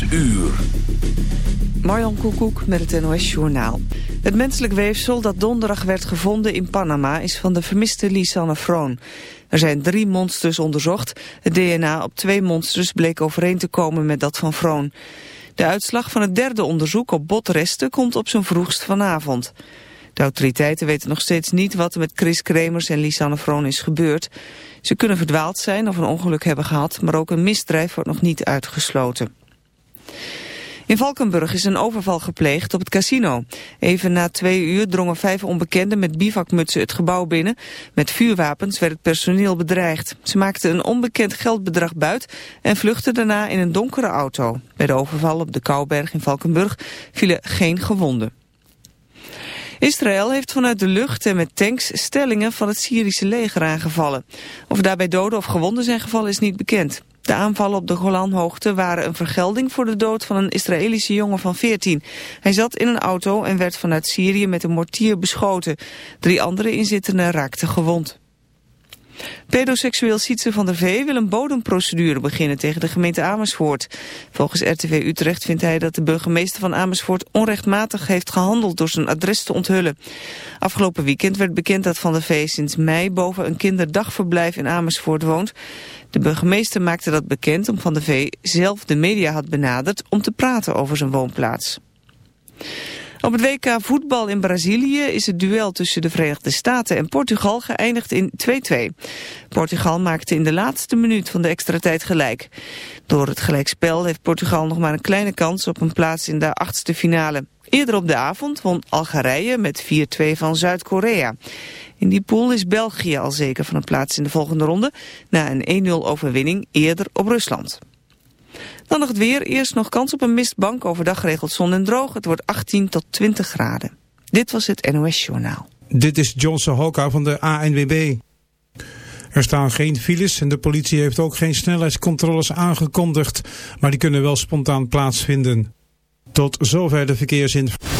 Uur. Marjan Koekoek met het NOS Journaal. Het menselijk weefsel dat donderdag werd gevonden in Panama is van de vermiste Lisanne Froon. Er zijn drie monsters onderzocht. Het DNA op twee monsters bleek overeen te komen met dat van Froon. De uitslag van het derde onderzoek op botresten komt op zijn vroegst vanavond. De autoriteiten weten nog steeds niet wat er met Chris Kremers en Lisanne Froon is gebeurd. Ze kunnen verdwaald zijn of een ongeluk hebben gehad, maar ook een misdrijf wordt nog niet uitgesloten. In Valkenburg is een overval gepleegd op het casino. Even na twee uur drongen vijf onbekenden met bivakmutsen het gebouw binnen. Met vuurwapens werd het personeel bedreigd. Ze maakten een onbekend geldbedrag buit en vluchtten daarna in een donkere auto. Bij de overval op de Kouberg in Valkenburg vielen geen gewonden. Israël heeft vanuit de lucht en met tanks stellingen van het Syrische leger aangevallen. Of daarbij doden of gewonden zijn gevallen is niet bekend. De aanvallen op de Golanhoogte waren een vergelding voor de dood van een Israëlische jongen van 14. Hij zat in een auto en werd vanuit Syrië met een mortier beschoten. Drie andere inzittenden raakten gewond. Pedoseksueel Sietse van der Vee wil een bodemprocedure beginnen tegen de gemeente Amersfoort. Volgens RTV Utrecht vindt hij dat de burgemeester van Amersfoort onrechtmatig heeft gehandeld door zijn adres te onthullen. Afgelopen weekend werd bekend dat Van der Vee sinds mei boven een kinderdagverblijf in Amersfoort woont. De burgemeester maakte dat bekend omdat Van der Vee zelf de media had benaderd om te praten over zijn woonplaats. Op het WK voetbal in Brazilië is het duel tussen de Verenigde Staten en Portugal geëindigd in 2-2. Portugal maakte in de laatste minuut van de extra tijd gelijk. Door het gelijkspel heeft Portugal nog maar een kleine kans op een plaats in de achtste finale. Eerder op de avond won Algerije met 4-2 van Zuid-Korea. In die pool is België al zeker van een plaats in de volgende ronde... na een 1-0 overwinning eerder op Rusland. Dan nog het weer. Eerst nog kans op een mistbank. Overdag geregeld zon en droog. Het wordt 18 tot 20 graden. Dit was het NOS Journaal. Dit is Johnson Hoka van de ANWB. Er staan geen files en de politie heeft ook geen snelheidscontroles aangekondigd. Maar die kunnen wel spontaan plaatsvinden. Tot zover de verkeersinformatie.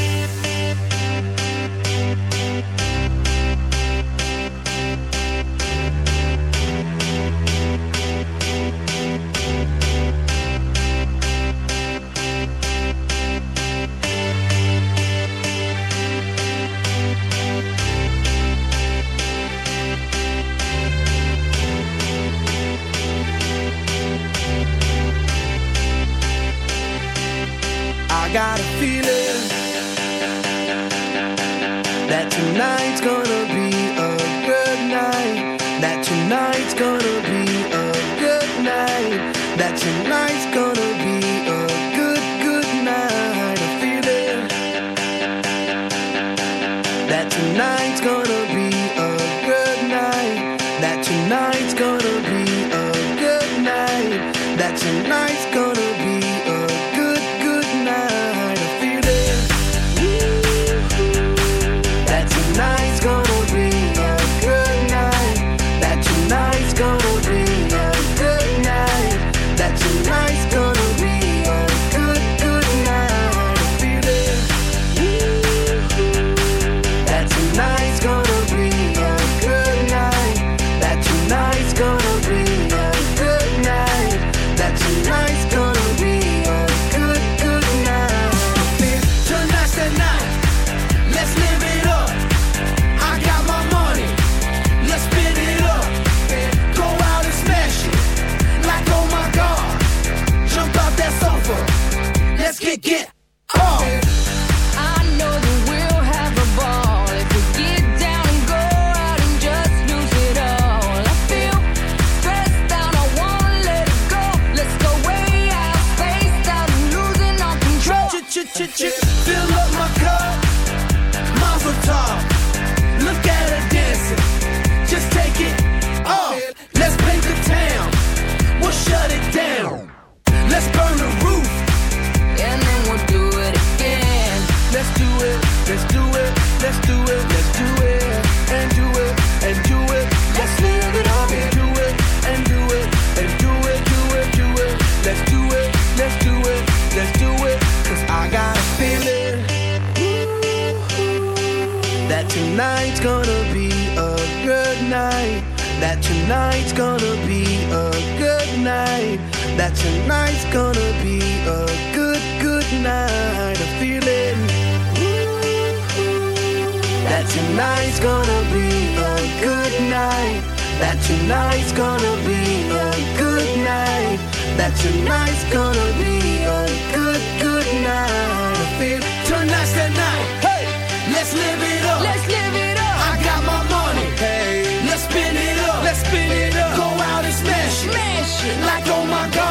My god.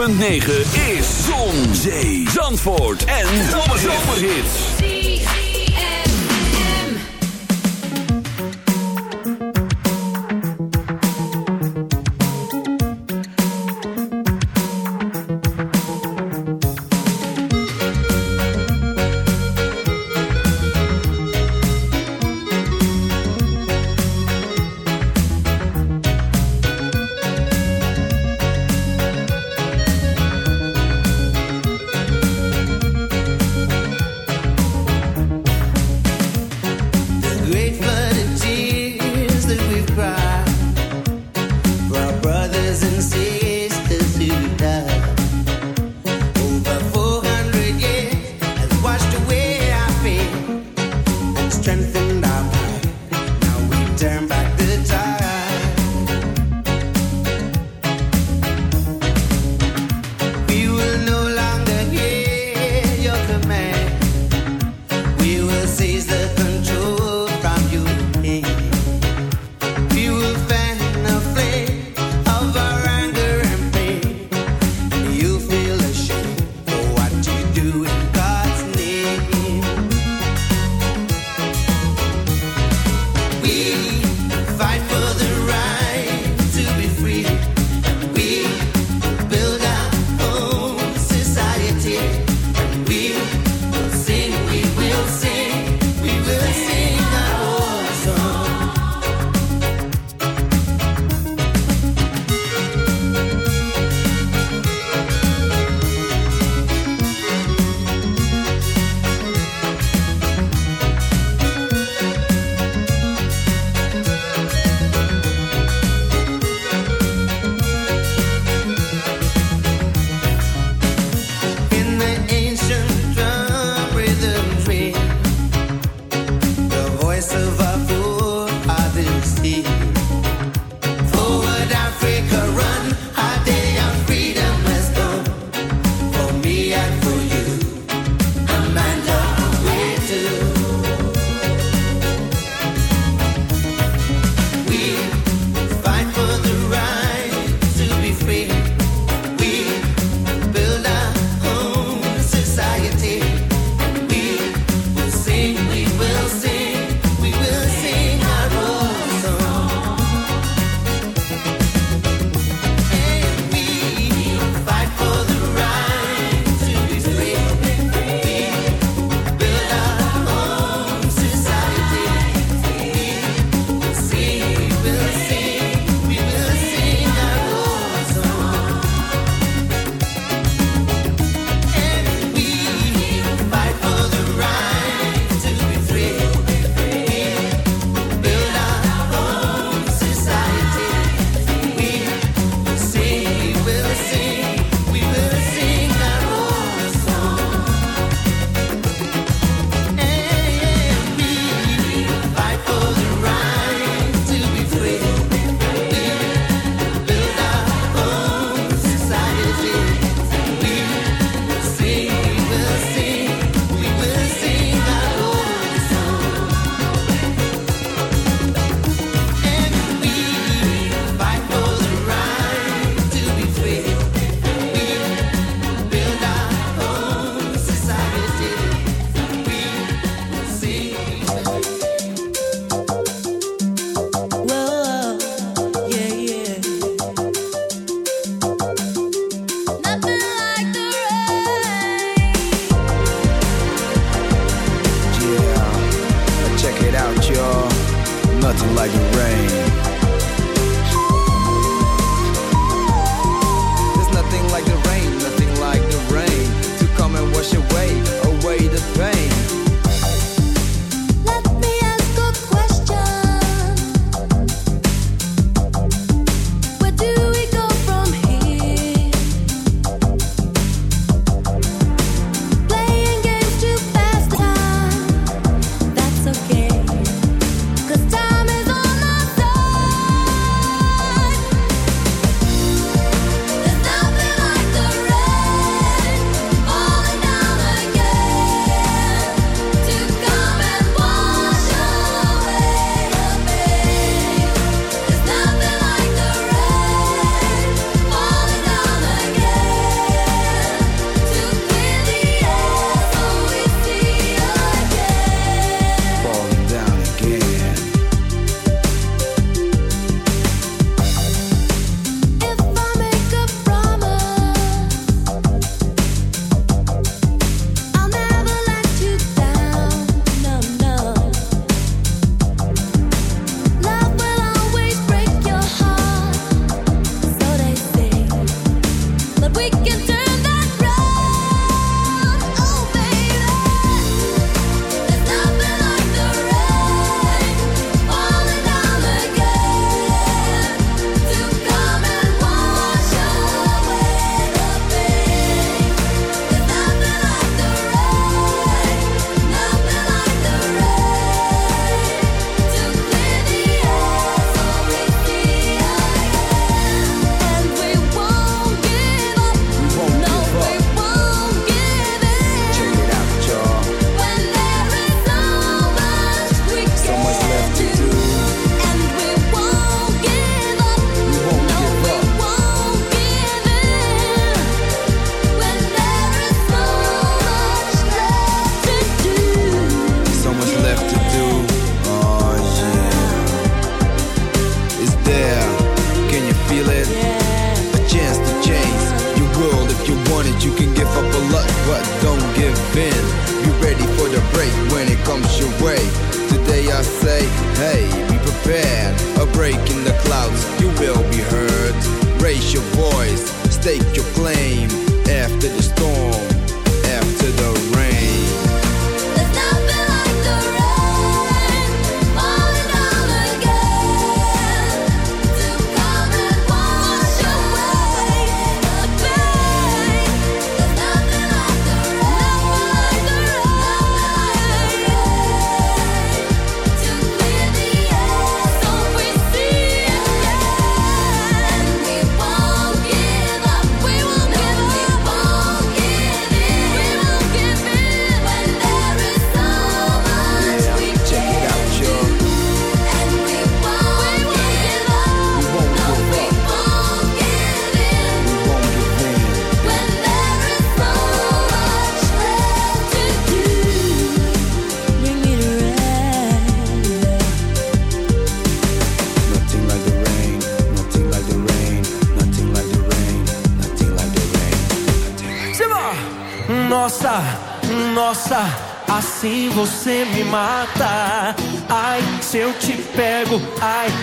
106.9 rain.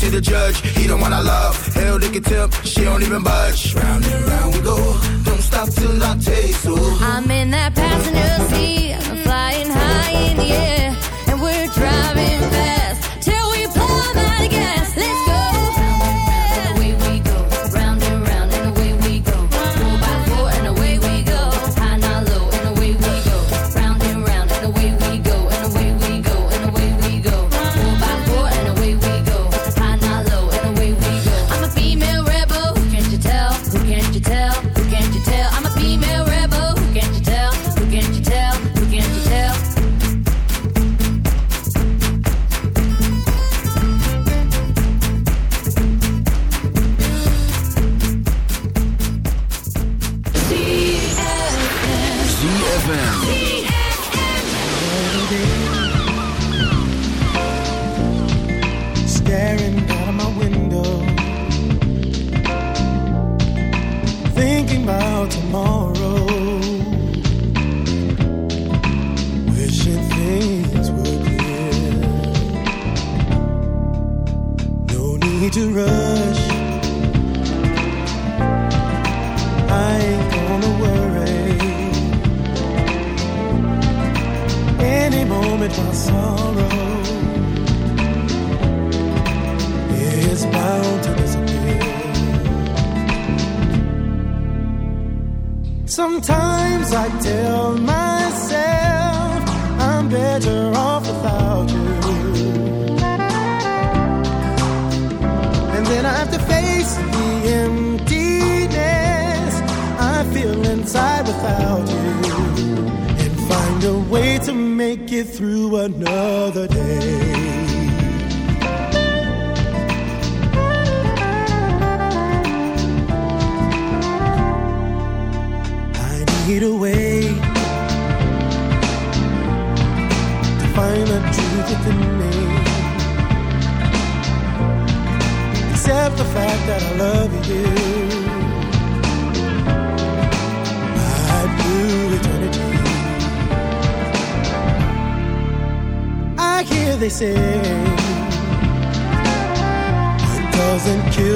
to the judge, he don't one I love. Hell, they can tell, she don't even budge. Round and round we go, don't stop till I taste. Ooh. I'm in It doesn't kill.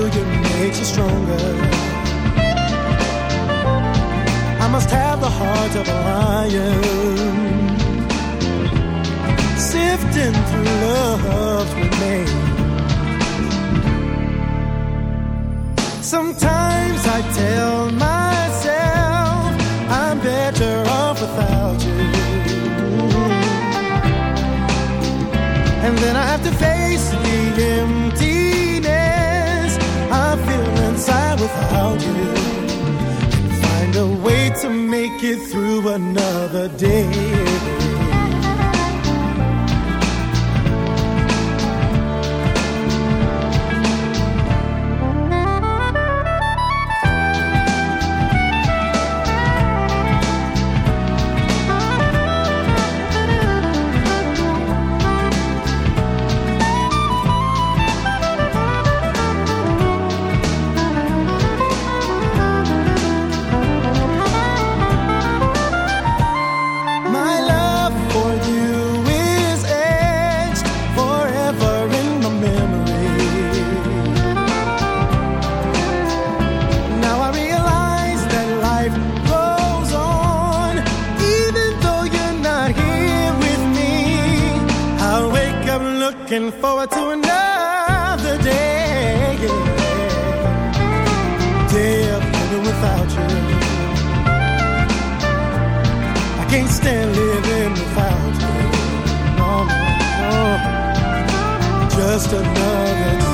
Get through another day. looking forward to another day. Yeah. Day of living without you. I can't stand living without you. No, no, no. Just another day.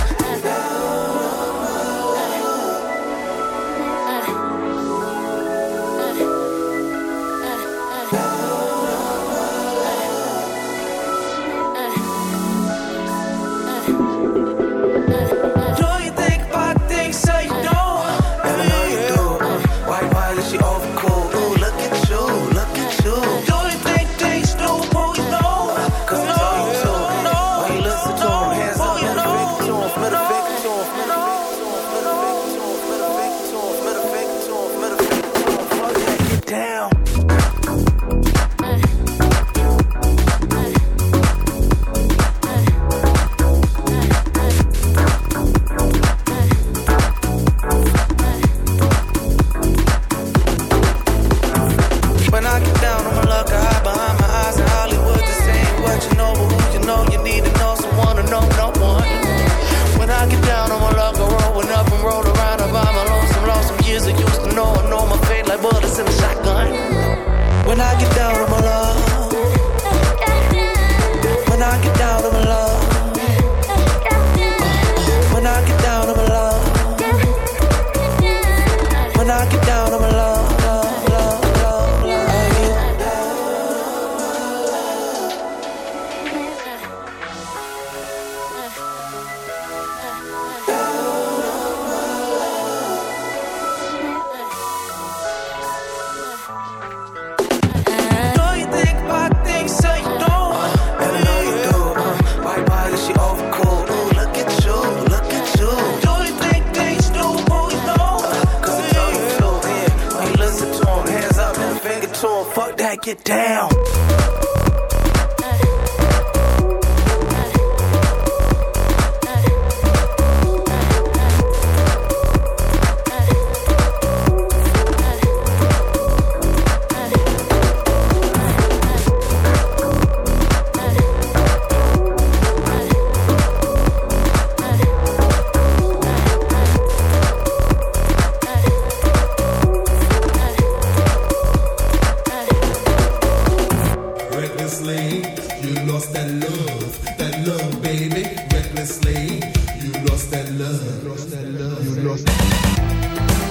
That love, lost that love, you lost.